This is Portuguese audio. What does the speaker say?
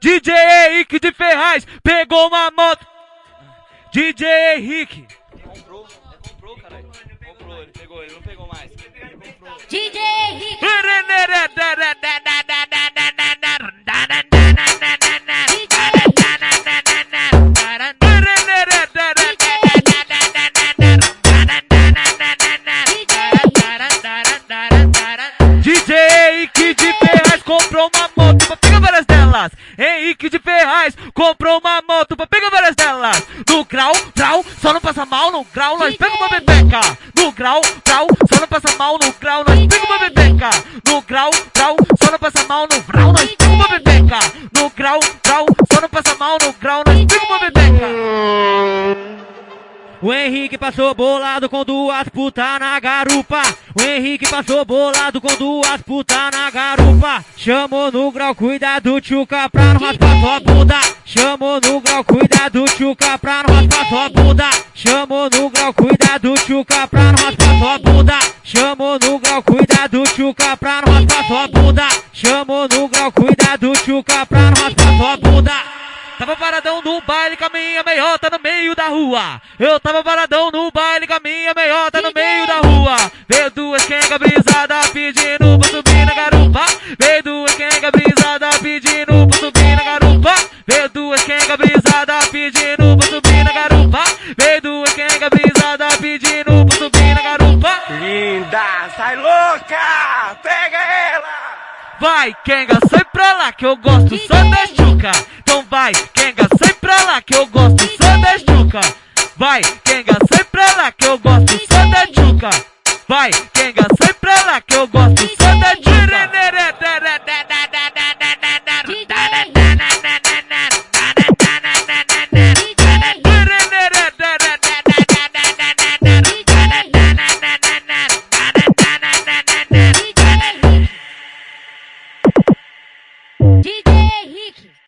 DJ Henrique de Ferraz pegou uma moto. DJ Henrique. Comprou, comprou, caralho. Comprou, ele pegou, ele não pegou mais. DJ Henrique. Delas. Henrique de Ferraz comprou uma moto pra pegar várias delas. No grau, grau, só não passa mal no grau, nós pega uma bebeca. No grau, grau, só não passa mal no grau, nós pega uma bebeca. No grau, grau, só não passa mal no O Henrique passou bolado com duas putas na garupa. O Henrique passou bolado com duas putas na garupa. Chamou no grau, cuidado, tchuca, pra não raspar sua bunda. Chamou no grau, cuidado, tchuca, pra não raspar sua bunda. Chamou no grau, cuidado, tchuca, pra não raspar sua bunda. Chamou no grau, cuidado, tchuca, pra não raspar sua bunda. Chamou no grau, cuidado, tchuca, pra não raspar. Tava paradão no baile com a minha meiota no meio da rua. Eu tava paradão no baile com a minha meiota no meio da rua. Veio duas quenga brisada pedindo pra subir na garupa. Veio duas quenga brisada pedindo pra subir na garupa. Veio duas quenga brisada pedindo pra subir na garupa. Veio duas quenga brisada pedindo pra subir na garupa. Linda, sai louca! Pega ela! Vai, Kenga, sai pra lá que eu gosto só da chuca então vai, quenga sem pra lá que eu gosto só da juca. Vai, quenga sem pra lá que eu gosto só da juca. Vai, quenga sem pra lá que eu gosto só da juca. DJ Henrique.